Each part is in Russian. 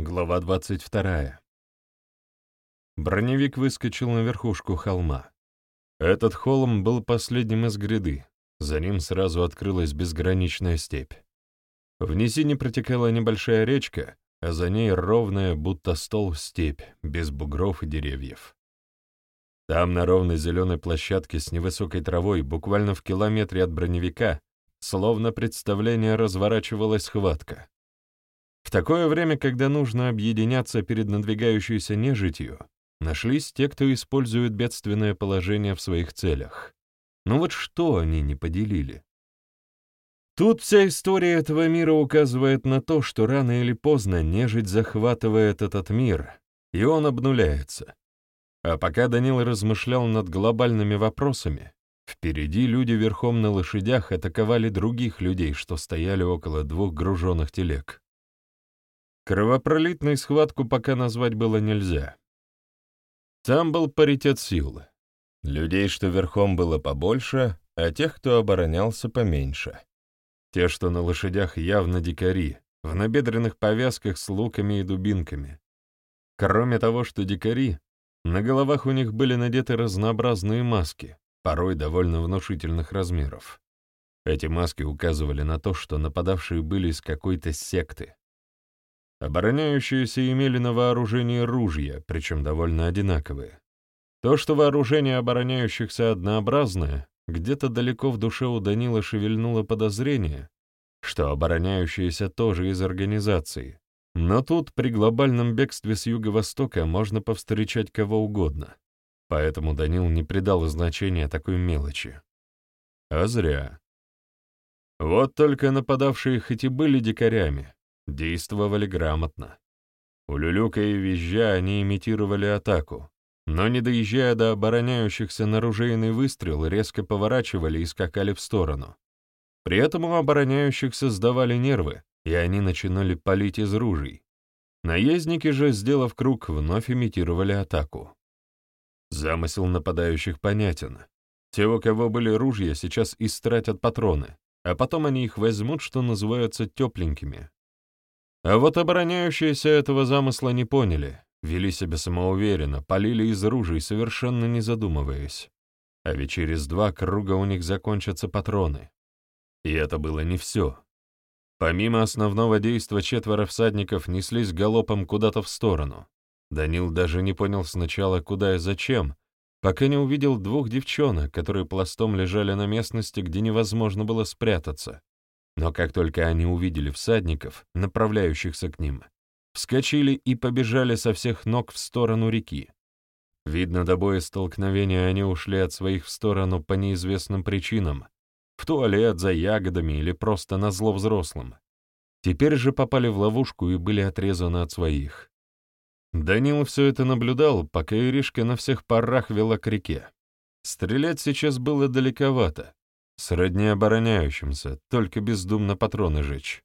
Глава 22. Броневик выскочил на верхушку холма. Этот холм был последним из гряды, за ним сразу открылась безграничная степь. В низине протекала небольшая речка, а за ней ровная, будто стол, степь, без бугров и деревьев. Там, на ровной зеленой площадке с невысокой травой, буквально в километре от броневика, словно представление разворачивалась схватка. В такое время, когда нужно объединяться перед надвигающейся нежитью, нашлись те, кто использует бедственное положение в своих целях. Но вот что они не поделили? Тут вся история этого мира указывает на то, что рано или поздно нежить захватывает этот мир, и он обнуляется. А пока Данил размышлял над глобальными вопросами, впереди люди верхом на лошадях атаковали других людей, что стояли около двух груженных телег. Кровопролитной схватку пока назвать было нельзя. Там был паритет сил. Людей, что верхом было побольше, а тех, кто оборонялся, поменьше. Те, что на лошадях, явно дикари, в набедренных повязках с луками и дубинками. Кроме того, что дикари, на головах у них были надеты разнообразные маски, порой довольно внушительных размеров. Эти маски указывали на то, что нападавшие были из какой-то секты. Обороняющиеся имели на вооружении ружья, причем довольно одинаковые. То, что вооружение обороняющихся однообразное, где-то далеко в душе у Данила шевельнуло подозрение, что обороняющиеся тоже из организации. Но тут при глобальном бегстве с юго-востока можно повстречать кого угодно. Поэтому Данил не придал значения такой мелочи. А зря. Вот только нападавшие хоть и были дикарями, Действовали грамотно. Улюлюкая и визжа они имитировали атаку, но, не доезжая до обороняющихся на ружейный выстрел, резко поворачивали и скакали в сторону. При этом у обороняющихся сдавали нервы, и они начинали палить из ружей. Наездники же, сделав круг, вновь имитировали атаку. Замысел нападающих понятен. Те, у кого были ружья, сейчас истратят патроны, а потом они их возьмут, что называется, тепленькими, а вот обороняющиеся этого замысла не поняли, вели себя самоуверенно, полили из ружей, совершенно не задумываясь. А ведь через два круга у них закончатся патроны. И это было не все. Помимо основного действия четверо всадников неслись галопом куда-то в сторону. Данил даже не понял сначала, куда и зачем, пока не увидел двух девчонок, которые пластом лежали на местности, где невозможно было спрятаться. Но как только они увидели всадников, направляющихся к ним, вскочили и побежали со всех ног в сторону реки. Видно, до боя столкновения они ушли от своих в сторону по неизвестным причинам, в туалет, за ягодами или просто на зло взрослым. Теперь же попали в ловушку и были отрезаны от своих. Данил все это наблюдал, пока Иришка на всех парах вела к реке. Стрелять сейчас было далековато, Сродни обороняющимся, только бездумно патроны жечь.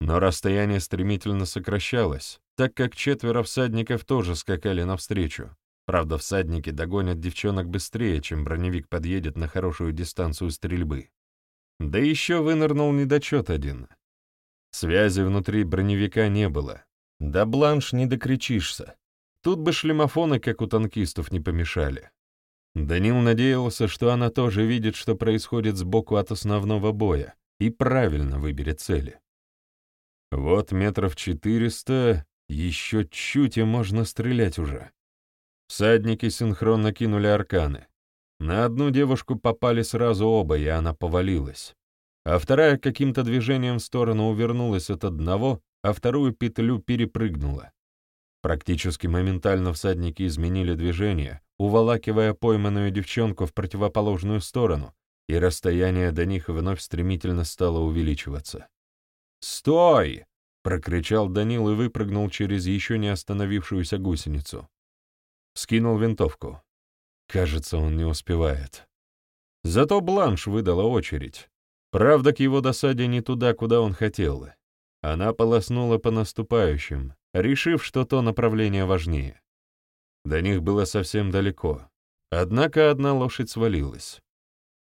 Но расстояние стремительно сокращалось, так как четверо всадников тоже скакали навстречу. Правда, всадники догонят девчонок быстрее, чем броневик подъедет на хорошую дистанцию стрельбы. Да еще вынырнул недочет один. Связи внутри броневика не было. Да бланш не докричишься. Тут бы шлемофоны, как у танкистов, не помешали. Данил надеялся, что она тоже видит, что происходит сбоку от основного боя, и правильно выберет цели. Вот метров четыреста, еще чуть и можно стрелять уже. Всадники синхронно кинули арканы. На одну девушку попали сразу оба, и она повалилась. А вторая каким-то движением в сторону увернулась от одного, а вторую петлю перепрыгнула. Практически моментально всадники изменили движение, уволакивая пойманную девчонку в противоположную сторону, и расстояние до них вновь стремительно стало увеличиваться. «Стой!» — прокричал Данил и выпрыгнул через еще не остановившуюся гусеницу. Скинул винтовку. Кажется, он не успевает. Зато Бланш выдала очередь. Правда, к его досаде не туда, куда он хотел. Она полоснула по наступающим, решив, что то направление важнее. До них было совсем далеко, однако одна лошадь свалилась.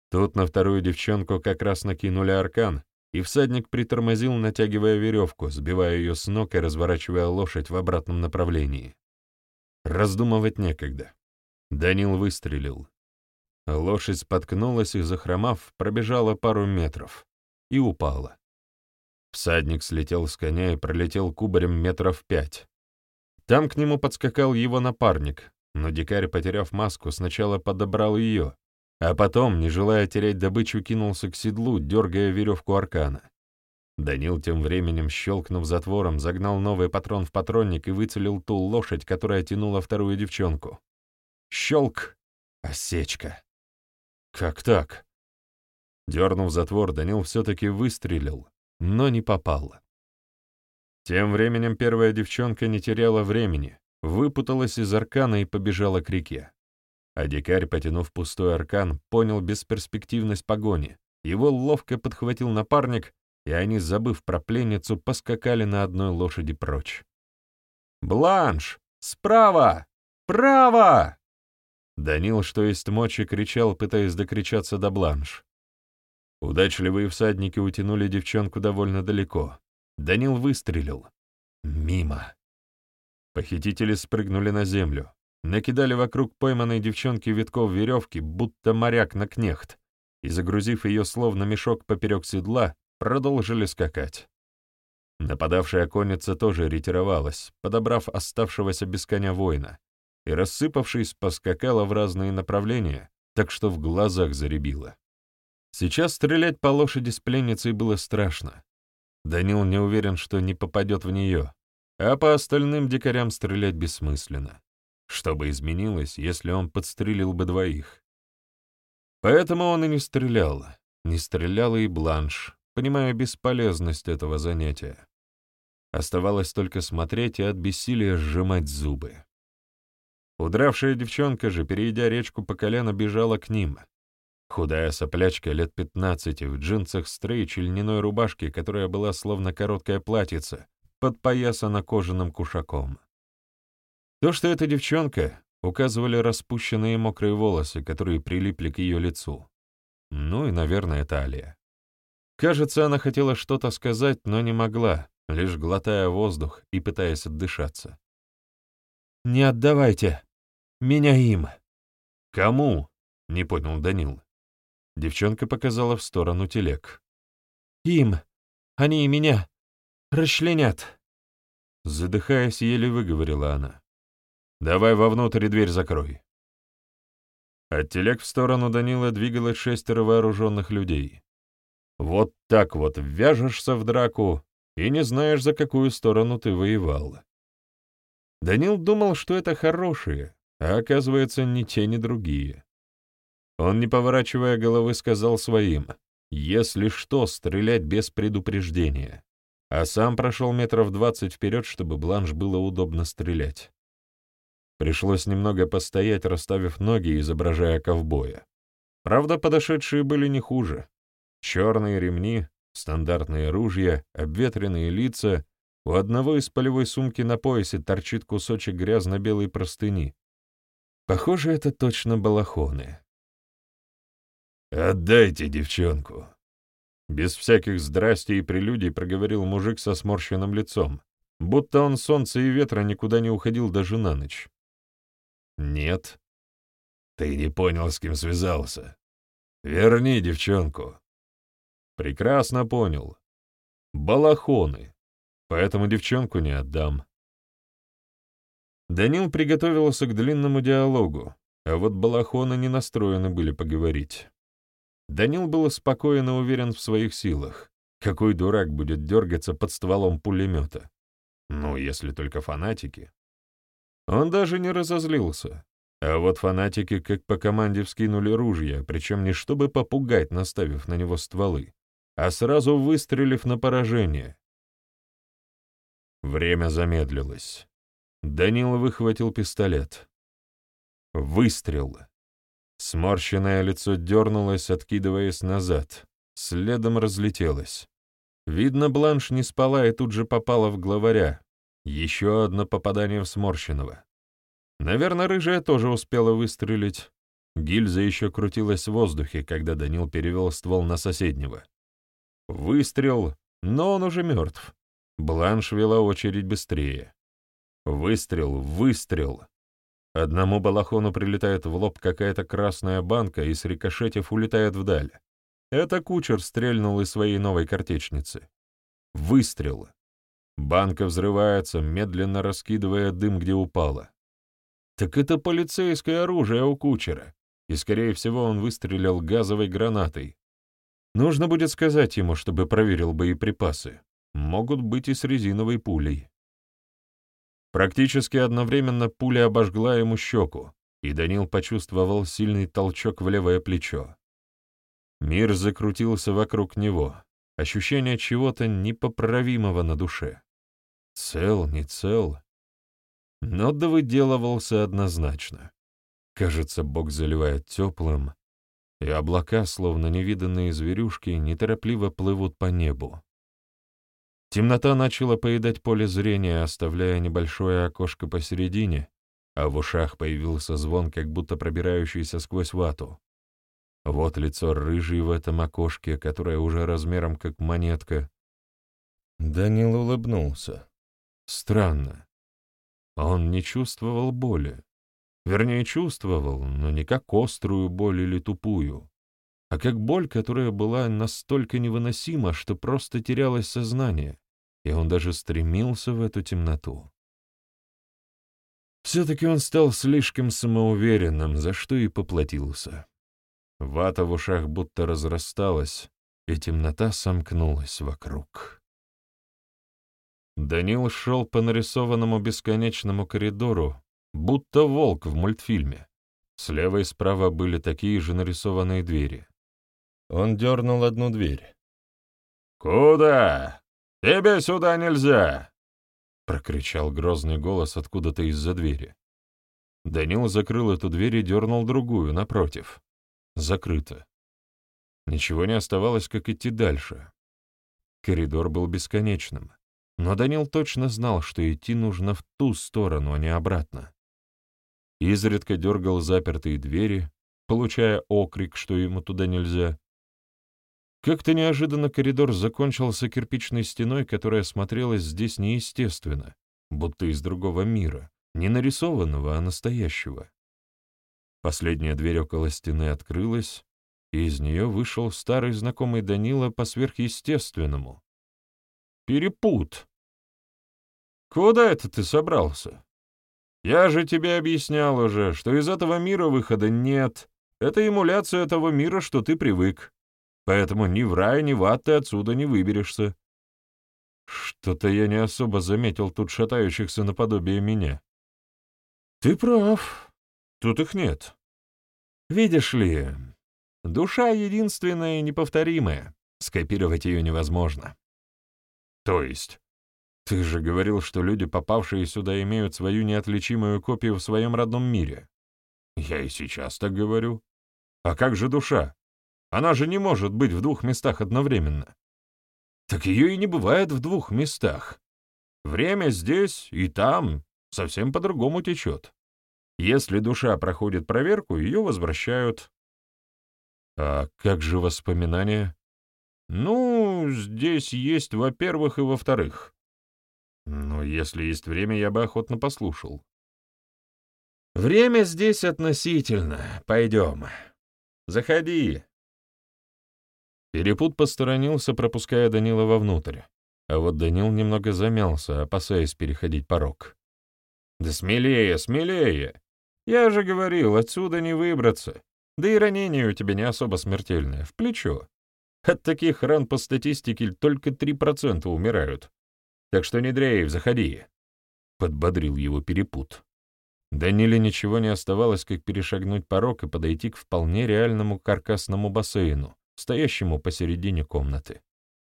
Тут на вторую девчонку как раз накинули аркан, и всадник притормозил, натягивая веревку, сбивая ее с ног и разворачивая лошадь в обратном направлении. Раздумывать некогда. Данил выстрелил. Лошадь споткнулась и, захромав, пробежала пару метров и упала. Всадник слетел с коня и пролетел кубарем метров пять. Там к нему подскакал его напарник, но дикарь, потеряв маску, сначала подобрал ее, а потом, не желая терять добычу, кинулся к седлу, дергая веревку аркана. Данил тем временем, щелкнув затвором, загнал новый патрон в патронник и выцелил ту лошадь, которая тянула вторую девчонку. Щелк! Осечка! Как так? Дернув затвор, Данил все-таки выстрелил, но не попал. Тем временем первая девчонка не теряла времени, выпуталась из аркана и побежала к реке. А дикарь, потянув пустой аркан, понял бесперспективность погони. Его ловко подхватил напарник, и они, забыв про пленницу, поскакали на одной лошади прочь. «Бланш! Справа! Право!» Данил, что есть мочи, кричал, пытаясь докричаться до Бланш. Удачливые всадники утянули девчонку довольно далеко. Данил выстрелил. Мимо. Похитители спрыгнули на землю, накидали вокруг пойманной девчонки витков веревки, будто моряк на кнехт, и, загрузив ее словно мешок поперек седла, продолжили скакать. Нападавшая конница тоже ретировалась, подобрав оставшегося без коня воина, и, рассыпавшись, поскакала в разные направления, так что в глазах заребило. Сейчас стрелять по лошади с пленницей было страшно. Данил не уверен, что не попадет в нее, а по остальным дикарям стрелять бессмысленно. Что бы изменилось, если он подстрелил бы двоих? Поэтому он и не стрелял. Не стрелял и Бланш, понимая бесполезность этого занятия. Оставалось только смотреть и от бессилия сжимать зубы. Удравшая девчонка же, перейдя речку по колено, бежала к ним. Худая соплячка лет пятнадцати в джинсах стрейч и льняной рубашке, которая была словно короткое платьице, подпоясана кожаным кушаком. То, что эта девчонка, указывали распущенные мокрые волосы, которые прилипли к ее лицу. Ну и, наверное, талия. Кажется, она хотела что-то сказать, но не могла, лишь глотая воздух и пытаясь отдышаться. «Не отдавайте!» Меня им». «Кому?» — не понял Данил. Девчонка показала в сторону телег. «Им. Они и меня. Расчленят». Задыхаясь, еле выговорила она. «Давай вовнутрь дверь закрой». От телег в сторону Данила двигалось шестеро вооруженных людей. Вот так вот ввяжешься в драку и не знаешь, за какую сторону ты воевал. Данил думал, что это хорошие, а оказывается, ни те, ни другие. Он, не поворачивая головы, сказал своим, «Если что, стрелять без предупреждения», а сам прошел метров двадцать вперед, чтобы бланш было удобно стрелять. Пришлось немного постоять, расставив ноги, изображая ковбоя. Правда, подошедшие были не хуже. Черные ремни, стандартные ружья, обветренные лица. У одного из полевой сумки на поясе торчит кусочек грязно-белой простыни, Похоже, это точно балахоны. «Отдайте девчонку!» Без всяких здрастей и прелюдий проговорил мужик со сморщенным лицом, будто он солнца и ветра никуда не уходил даже на ночь. «Нет». «Ты не понял, с кем связался. Верни девчонку». «Прекрасно понял. Балахоны. Поэтому девчонку не отдам. Данил приготовился к длинному диалогу, а вот балахоны не настроены были поговорить. Данил был спокоен уверен в своих силах. Какой дурак будет дергаться под стволом пулемета? Ну, если только фанатики. Он даже не разозлился. А вот фанатики как по команде вскинули ружья, причем не чтобы попугать, наставив на него стволы, а сразу выстрелив на поражение. Время замедлилось. Данил выхватил пистолет. Выстрел. Сморщенное лицо дернулось, откидываясь назад. Следом разлетелось. Видно, Бланш не спала и тут же попала в главаря. Еще одно попадание в сморщенного. Наверное, рыжая тоже успела выстрелить. Гильза еще крутилась в воздухе, когда Данил перевел ствол на соседнего. Выстрел, но он уже мертв. Бланш вела очередь быстрее. Выстрел, выстрел. Одному балахону прилетает в лоб какая-то красная банка и с рикошетив улетает вдаль. Это кучер стрельнул из своей новой картечницы. Выстрел. Банка взрывается, медленно раскидывая дым, где упала. Так это полицейское оружие у кучера, и, скорее всего, он выстрелил газовой гранатой. Нужно будет сказать ему, чтобы проверил боеприпасы. Могут быть и с резиновой пулей. Практически одновременно пуля обожгла ему щеку, и Данил почувствовал сильный толчок в левое плечо. Мир закрутился вокруг него, ощущение чего-то непоправимого на душе. Цел, не цел. Но довыделывался однозначно. Кажется, Бог заливает теплым, и облака, словно невиданные зверюшки, неторопливо плывут по небу. Темнота начала поедать поле зрения, оставляя небольшое окошко посередине, а в ушах появился звон, как будто пробирающийся сквозь вату. Вот лицо рыжий в этом окошке, которое уже размером как монетка. Данил улыбнулся. Странно. Он не чувствовал боли. Вернее, чувствовал, но не как острую боль или тупую, а как боль, которая была настолько невыносима, что просто терялось сознание, и он даже стремился в эту темноту. Все-таки он стал слишком самоуверенным, за что и поплатился. Вата в ушах будто разрасталась, и темнота сомкнулась вокруг. Данил шел по нарисованному бесконечному коридору, будто волк в мультфильме. Слева и справа были такие же нарисованные двери. Он дернул одну дверь. «Куда? Тебе сюда нельзя!» — прокричал грозный голос откуда-то из-за двери. Данил закрыл эту дверь и дернул другую, напротив. Закрыто. Ничего не оставалось, как идти дальше. Коридор был бесконечным. Но Данил точно знал, что идти нужно в ту сторону, а не обратно. Изредка дергал запертые двери, получая окрик, что ему туда нельзя. Как-то неожиданно коридор закончился кирпичной стеной, которая смотрелась здесь неестественно, будто из другого мира, не нарисованного, а настоящего. Последняя дверь около стены открылась, и из нее вышел старый знакомый Данила по сверхъестественному, Перепут. Куда это ты собрался? Я же тебе объяснял уже, что из этого мира выхода нет. Это эмуляция того мира, что ты привык. Поэтому ни в рай, ни в ад ты отсюда не выберешься. Что-то я не особо заметил тут шатающихся наподобие меня. Ты прав. Тут их нет. Видишь ли, душа единственная и неповторимая. Скопировать ее невозможно. То есть? Ты же говорил, что люди, попавшие сюда, имеют свою неотличимую копию в своем родном мире. Я и сейчас так говорю. А как же душа? Она же не может быть в двух местах одновременно. Так ее и не бывает в двух местах. Время здесь и там совсем по-другому течет. Если душа проходит проверку, ее возвращают. А как же воспоминания? Ну, здесь есть во-первых и во-вторых. Но если есть время, я бы охотно послушал. Время здесь относительно. Пойдем. Заходи. Перепут посторонился, пропуская Данила вовнутрь. А вот Данил немного замялся, опасаясь переходить порог. «Да смелее, смелее! Я же говорил, отсюда не выбраться. Да и ранение у тебя не особо смертельное, в плечо. От таких ран по статистике только 3% умирают. Так что не дрейф, заходи. Подбодрил его перепут. Даниле ничего не оставалось, как перешагнуть порог и подойти к вполне реальному каркасному бассейну, стоящему посередине комнаты.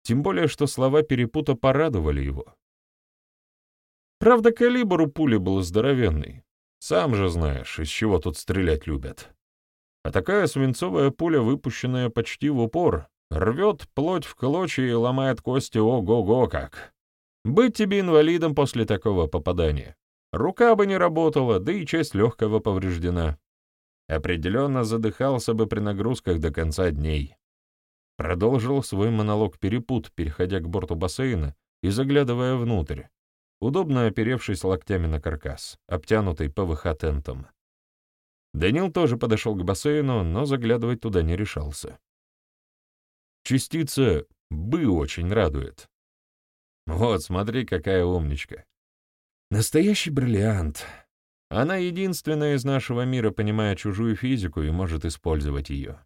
Тем более, что слова перепута порадовали его. Правда, калибр у пули был здоровенный. Сам же знаешь, из чего тут стрелять любят. А такая свинцовая пуля, выпущенная почти в упор, Рвет плоть в клочья и ломает кости ого-го как. Быть тебе инвалидом после такого попадания. Рука бы не работала, да и часть легкого повреждена. Определенно задыхался бы при нагрузках до конца дней. Продолжил свой монолог перепут, переходя к борту бассейна и заглядывая внутрь, удобно оперевшись локтями на каркас, обтянутый ПВХ-тентом. Данил тоже подошел к бассейну, но заглядывать туда не решался. Частица «бы» очень радует. Вот, смотри, какая умничка. Настоящий бриллиант. Она единственная из нашего мира, понимая чужую физику и может использовать ее.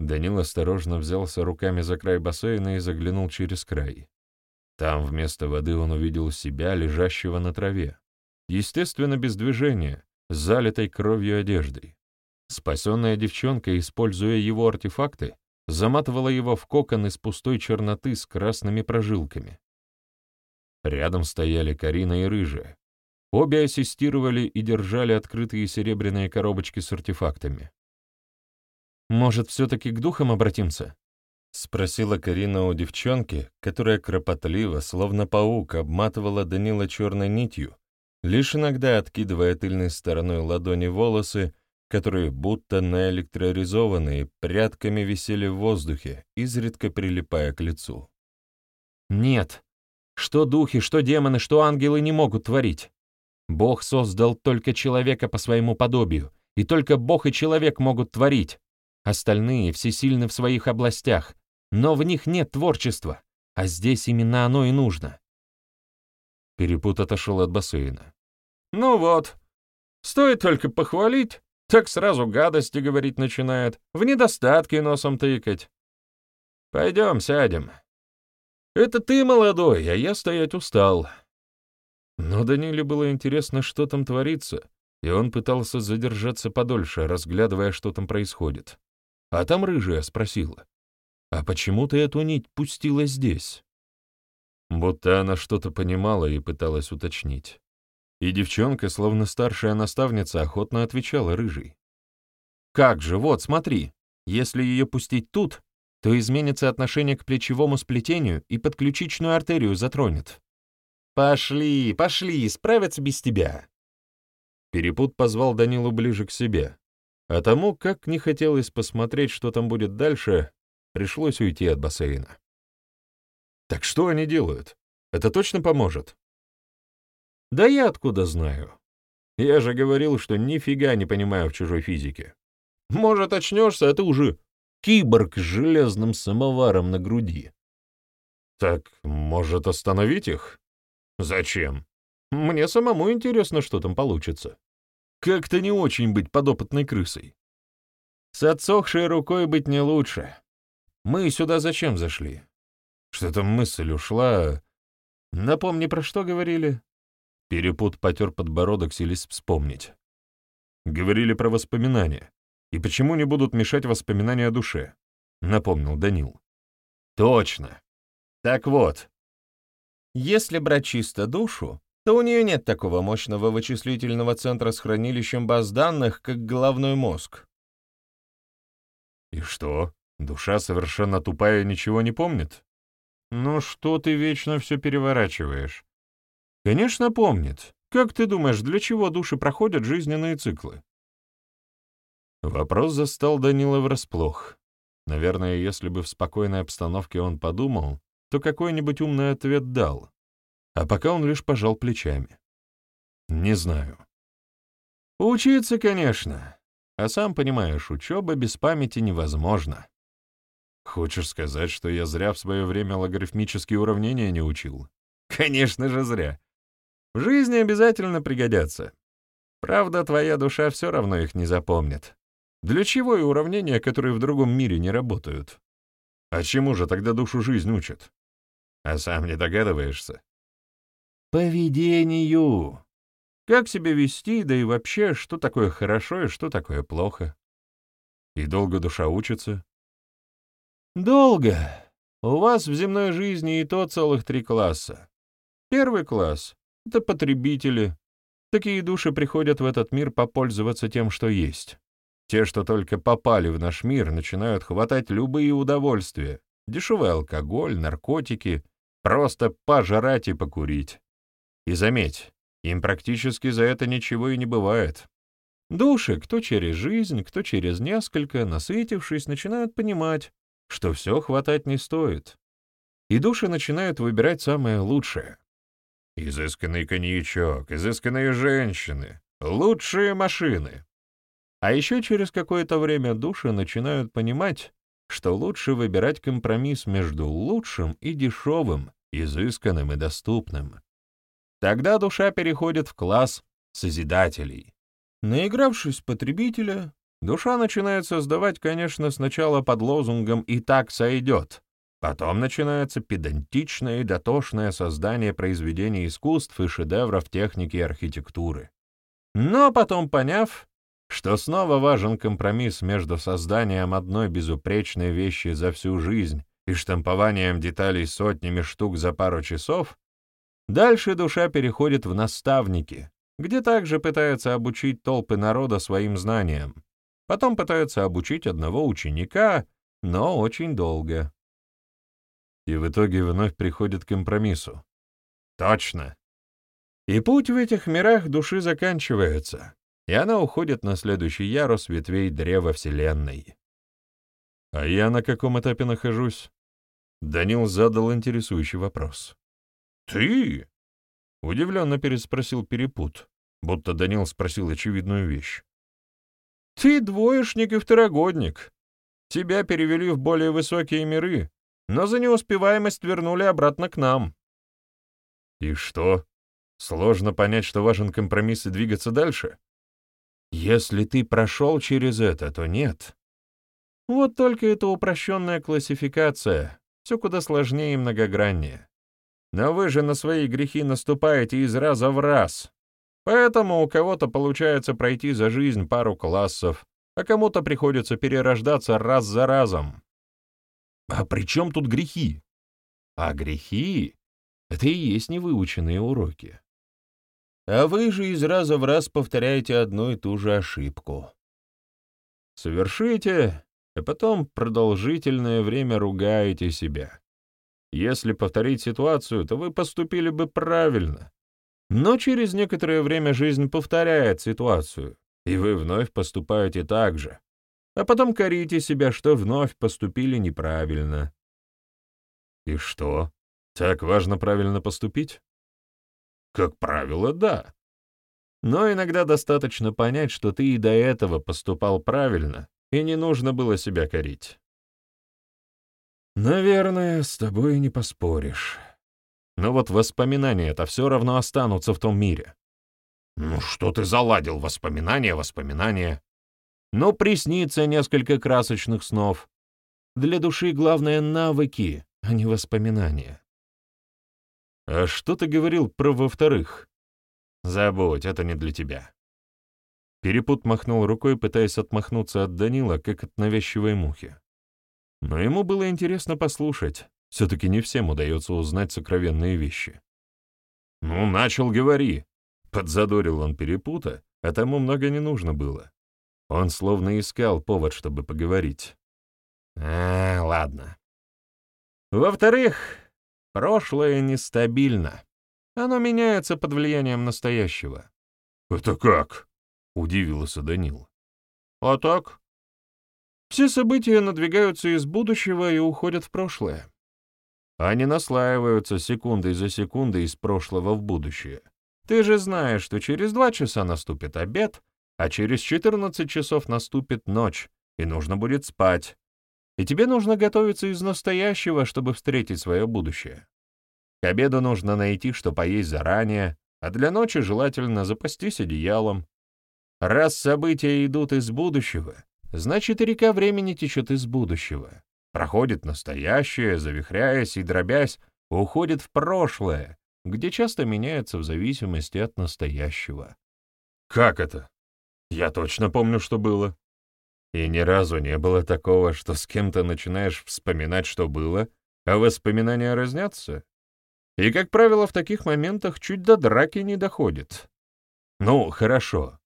Данил осторожно взялся руками за край бассейна и заглянул через край. Там вместо воды он увидел себя, лежащего на траве. Естественно, без движения, с залитой кровью одеждой. Спасенная девчонка, используя его артефакты, заматывала его в кокон из пустой черноты с красными прожилками. Рядом стояли Карина и Рыжая. Обе ассистировали и держали открытые серебряные коробочки с артефактами. «Может, все-таки к духам обратимся?» — спросила Карина у девчонки, которая кропотливо, словно паук, обматывала Данила черной нитью, лишь иногда откидывая тыльной стороной ладони волосы, которые, будто наэлектроризованные, прядками висели в воздухе, изредка прилипая к лицу. «Нет. Что духи, что демоны, что ангелы не могут творить. Бог создал только человека по своему подобию, и только Бог и человек могут творить. Остальные всесильны в своих областях, но в них нет творчества, а здесь именно оно и нужно. Перепут отошел от бассейна. «Ну вот, стоит только похвалить, так сразу гадости говорить начинает, в недостатки носом тыкать. Пойдем, сядем. Это ты молодой, а я стоять устал». Но Даниле было интересно, что там творится, и он пытался задержаться подольше, разглядывая, что там происходит. А там рыжая спросила, «А почему ты эту нить пустила здесь?» Будто она что-то понимала и пыталась уточнить. И девчонка, словно старшая наставница, охотно отвечала рыжей. «Как же, вот, смотри, если ее пустить тут, то изменится отношение к плечевому сплетению и подключичную артерию затронет». «Пошли, пошли, справятся без тебя!» Перепут позвал Данилу ближе к себе, а тому, как не хотелось посмотреть, что там будет дальше, пришлось уйти от бассейна. Так что они делают? Это точно поможет? Да я откуда знаю? Я же говорил, что нифига не понимаю в чужой физике. Может, очнешься, а ты уже киборг с железным самоваром на груди. Так, может, остановить их? Зачем? Мне самому интересно, что там получится. Как-то не очень быть подопытной крысой. С отсохшей рукой быть не лучше. Мы сюда зачем зашли? Что-то мысль ушла. Напомни, про что говорили? Перепут потер подбородок, селись вспомнить. Говорили про воспоминания. И почему не будут мешать воспоминания о душе? Напомнил Данил. Точно. Так вот, если брать чисто душу, то у нее нет такого мощного вычислительного центра с хранилищем баз данных, как головной мозг. И что, душа совершенно тупая и ничего не помнит? Ну что ты вечно все переворачиваешь? Конечно, помнит. Как ты думаешь, для чего души проходят жизненные циклы? Вопрос застал Данила врасплох. Наверное, если бы в спокойной обстановке он подумал, то какой-нибудь умный ответ дал а пока он лишь пожал плечами. «Не знаю». «Учиться, конечно. А сам понимаешь, учеба без памяти невозможна». «Хочешь сказать, что я зря в свое время логарифмические уравнения не учил?» «Конечно же зря. В жизни обязательно пригодятся. Правда, твоя душа все равно их не запомнит. Для чего и уравнения, которые в другом мире не работают? А чему же тогда душу жизнь учат? А сам не догадываешься? Поведению. Как себя вести, да и вообще, что такое хорошо и что такое плохо. И долго душа учится? Долго. У вас в земной жизни и то целых три класса. Первый класс — это потребители. Такие души приходят в этот мир попользоваться тем, что есть. Те, что только попали в наш мир, начинают хватать любые удовольствия. Дешевый алкоголь, наркотики, просто пожрать и покурить. И заметь, им практически за это ничего и не бывает. Души, кто через жизнь, кто через несколько, насытившись, начинают понимать, что все хватать не стоит, и души начинают выбирать самое лучшее. Изысканный коньячок, изысканные женщины, лучшие машины. А еще через какое-то время души начинают понимать, что лучше выбирать компромисс между лучшим и дешевым, изысканным и доступным. Тогда душа переходит в класс созидателей. Наигравшись потребителя, душа начинает создавать, конечно, сначала под лозунгом «и так сойдет», потом начинается педантичное и дотошное создание произведений искусств и шедевров техники и архитектуры. Но потом, поняв, что снова важен компромисс между созданием одной безупречной вещи за всю жизнь и штампованием деталей сотнями штук за пару часов, дальше душа переходит в наставники, где также пытается обучить толпы народа своим знаниям, потом пытается обучить одного ученика, но очень долго. И в итоге вновь приходит к компромиссу. Точно. И путь в этих мирах души заканчивается, и она уходит на следующий ярус ветвей древа Вселенной. А я на каком этапе нахожусь? Данил задал интересующий вопрос. «Ты?» — удивленно переспросил Перепут, будто Данил спросил очевидную вещь. «Ты двоечник и второгодник. Тебя перевели в более высокие миры, но за неуспеваемость вернули обратно к нам». «И что? Сложно понять, что важен компромисс и двигаться дальше?» Если ты прошел через это, то нет. Вот только это упрощенная классификация, все куда сложнее и многограннее. Но вы же на свои грехи наступаете из раза в раз. Поэтому у кого-то получается пройти за жизнь пару классов, а кому-то приходится перерождаться раз за разом. А при чем тут грехи? А грехи — это и есть невыученные уроки. А вы же из раза в раз повторяете одну и ту же ошибку. Совершите, а потом продолжительное время ругаете себя. Если повторить ситуацию, то вы поступили бы правильно. Но через некоторое время жизнь повторяет ситуацию, и вы вновь поступаете так же, а потом корите себя, что вновь поступили неправильно. И что, так важно правильно поступить? Как правило, да. Но иногда достаточно понять, что ты и до этого поступал правильно, и не нужно было себя корить. Наверное, с тобой не поспоришь. Но вот воспоминания-то все равно останутся в том мире. Ну что ты заладил, воспоминания, воспоминания? Ну, приснится несколько красочных снов. Для души главное — навыки, а не воспоминания. «А что ты говорил про во-вторых?» «Забудь, это не для тебя». Перепут махнул рукой, пытаясь отмахнуться от Данила, как от навязчивой мухи. Но ему было интересно послушать. Все-таки не всем удается узнать сокровенные вещи. «Ну, начал, говори!» Подзадорил он Перепута, а тому много не нужно было. Он словно искал повод, чтобы поговорить. «А, ладно. Во-вторых, Прошлое нестабильно. Оно меняется под влиянием настоящего. «Это как?» — удивился Данил. «А так?» Все события надвигаются из будущего и уходят в прошлое. Они наслаиваются секундой за секундой из прошлого в будущее. Ты же знаешь, что через два часа наступит обед, а через 14 часов наступит ночь, и нужно будет спать, и тебе нужно готовиться из настоящего, чтобы встретить свое будущее. К обеду нужно найти, что поесть заранее, а для ночи желательно запастись одеялом. Раз события идут из будущего, значит и река времени течет из будущего. Проходит настоящее, завихряясь и дробясь, уходит в прошлое, где часто меняется в зависимости от настоящего. Как это? Я точно помню, что было. И ни разу не было такого, что с кем-то начинаешь вспоминать, что было, а воспоминания разнятся. И, как правило, в таких моментах чуть до драки не доходит. Ну, хорошо.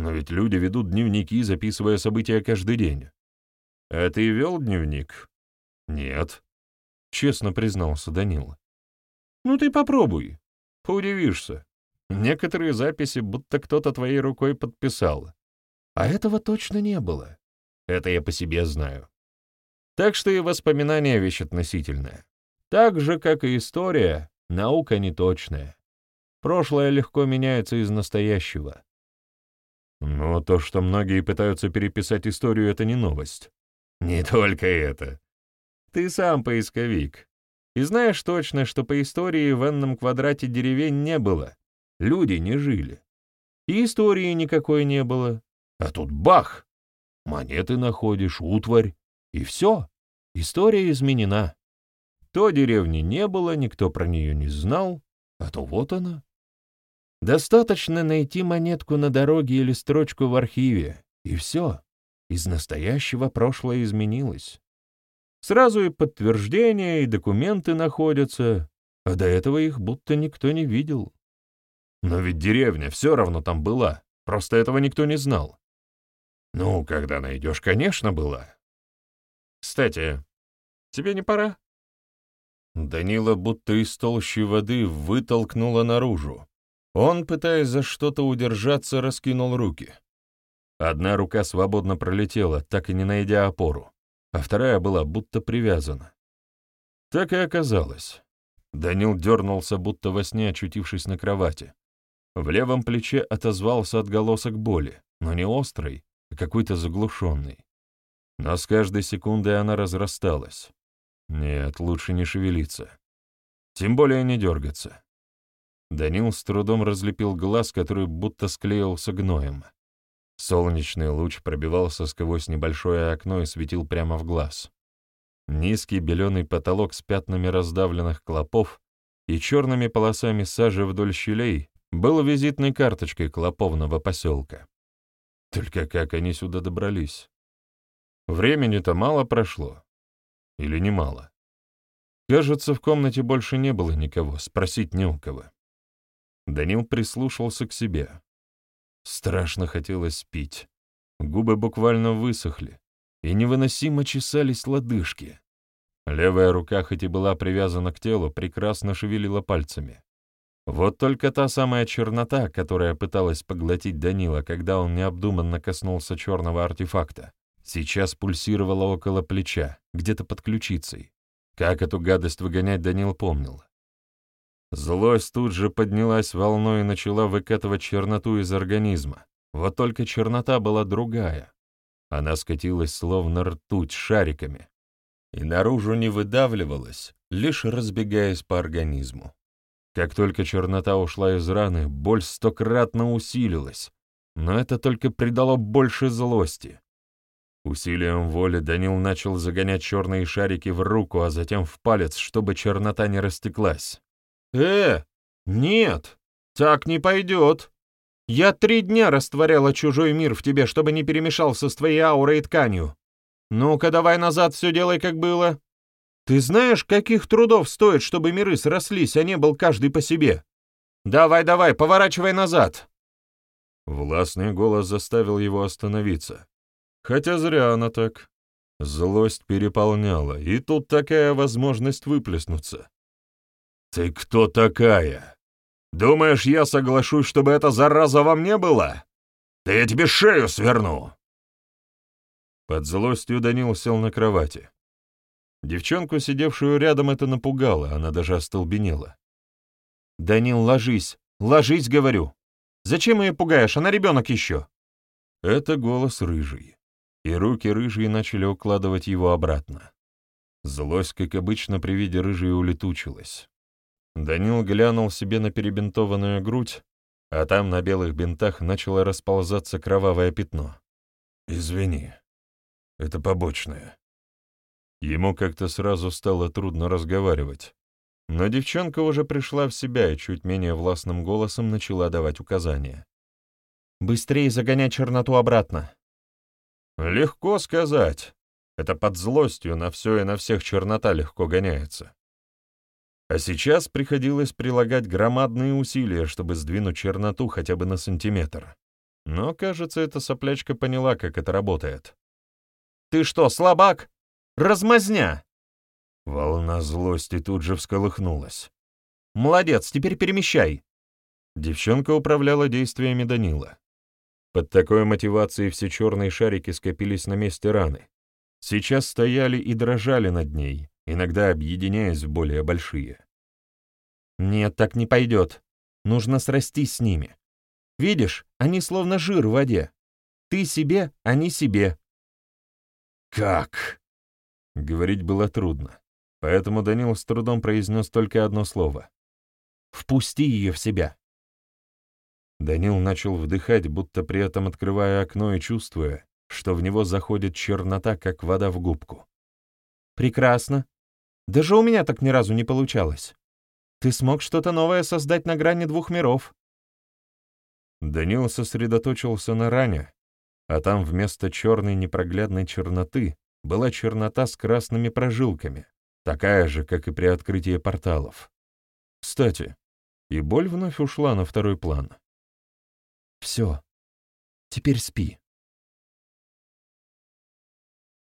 Но ведь люди ведут дневники, записывая события каждый день. А ты вел дневник? Нет. Честно признался Данила. Ну ты попробуй. Поудивишься. Некоторые записи будто кто-то твоей рукой подписал. А этого точно не было. Это я по себе знаю. Так что и воспоминания — вещь относительная. Так же, как и история, наука неточная. Прошлое легко меняется из настоящего. Но то, что многие пытаются переписать историю, это не новость. Не только это. Ты сам поисковик. И знаешь точно, что по истории в энном квадрате деревень не было. Люди не жили. И истории никакой не было. А тут бах! Монеты находишь, утварь, и все. История изменена. То деревни не было, никто про нее не знал, а то вот она. Достаточно найти монетку на дороге или строчку в архиве, и все. Из настоящего прошлое изменилось. Сразу и подтверждения, и документы находятся, а до этого их будто никто не видел. Но ведь деревня все равно там была, просто этого никто не знал. Ну, когда найдешь, конечно, была. Кстати, тебе не пора? Данила будто из толщи воды вытолкнула наружу. Он, пытаясь за что-то удержаться, раскинул руки. Одна рука свободно пролетела, так и не найдя опору, а вторая была будто привязана. Так и оказалось. Данил дернулся, будто во сне очутившись на кровати. В левом плече отозвался отголосок боли, но не острый, а какой-то заглушенный. Но с каждой секундой она разрасталась. Нет, лучше не шевелиться. Тем более не дергаться. Данил с трудом разлепил глаз, который будто склеился гноем. Солнечный луч пробивался сквозь небольшое окно и светил прямо в глаз. Низкий беленый потолок с пятнами раздавленных клопов и черными полосами сажи вдоль щелей был визитной карточкой клоповного поселка. Только как они сюда добрались? Времени-то мало прошло. Или немало? Кажется, в комнате больше не было никого, спросить не у кого. Данил прислушался к себе. Страшно хотелось пить. Губы буквально высохли, и невыносимо чесались лодыжки. Левая рука, хоть и была привязана к телу, прекрасно шевелила пальцами. Вот только та самая чернота, которая пыталась поглотить Данила, когда он необдуманно коснулся черного артефакта, Сейчас пульсировало около плеча, где-то под ключицей. Как эту гадость выгонять, Данил помнил. Злость тут же поднялась волной и начала выкатывать черноту из организма. Вот только чернота была другая. Она скатилась словно ртуть шариками. И наружу не выдавливалась, лишь разбегаясь по организму. Как только чернота ушла из раны, боль стократно усилилась, но это только придало больше злости. Усилием воли Данил начал загонять черные шарики в руку, а затем в палец, чтобы чернота не растеклась. «Э, нет, так не пойдет. Я три дня растворяла чужой мир в тебе, чтобы не перемешался с твоей аурой и тканью. Ну-ка давай назад все делай, как было. Ты знаешь, каких трудов стоит, чтобы миры срослись, а не был каждый по себе? Давай-давай, поворачивай назад!» Властный голос заставил его остановиться. Хотя зря она так. Злость переполняла, и тут такая возможность выплеснуться. «Ты кто такая? Думаешь, я соглашусь, чтобы эта зараза во мне была? Да я тебе шею сверну!» Под злостью Данил сел на кровати. Девчонку, сидевшую рядом, это напугало, она даже остолбенела. «Данил, ложись! Ложись, говорю! Зачем ее пугаешь? Она ребенок еще!» Это голос рыжий и руки рыжие начали укладывать его обратно. Злость, как обычно, при виде рыжей улетучилась. Данил глянул себе на перебинтованную грудь, а там на белых бинтах начало расползаться кровавое пятно. «Извини, это побочное». Ему как-то сразу стало трудно разговаривать, но девчонка уже пришла в себя и чуть менее властным голосом начала давать указания. «Быстрее загонять черноту обратно. Легко сказать. Это под злостью на все и на всех чернота легко гоняется. А сейчас приходилось прилагать громадные усилия, чтобы сдвинуть черноту хотя бы на сантиметр. Но, кажется, эта соплячка поняла, как это работает. «Ты что, слабак? Размазня!» Волна злости тут же всколыхнулась. «Молодец, теперь перемещай!» Девчонка управляла действиями Данила. Под такой мотивацией все черные шарики скопились на месте раны. сейчас стояли и дрожали над ней, иногда объединяясь в более большие. «Нет, так не пойдет. Нужно срастись с ними. Видишь, они словно жир в воде. Ты себе, они себе». «Как?» Говорить было трудно, поэтому Данил с трудом произнес только одно слово. «Впусти ее в себя». Данил начал вдыхать, будто при этом открывая окно и чувствуя, что в него заходит чернота, как вода в губку. «Прекрасно. Даже у меня так ни разу не получалось. Ты смог что-то новое создать на грани двух миров». Данил сосредоточился на ране, а там вместо черной непроглядной черноты была чернота с красными прожилками, такая же, как и при открытии порталов. Кстати, и боль вновь ушла на второй план. «Все, теперь спи»,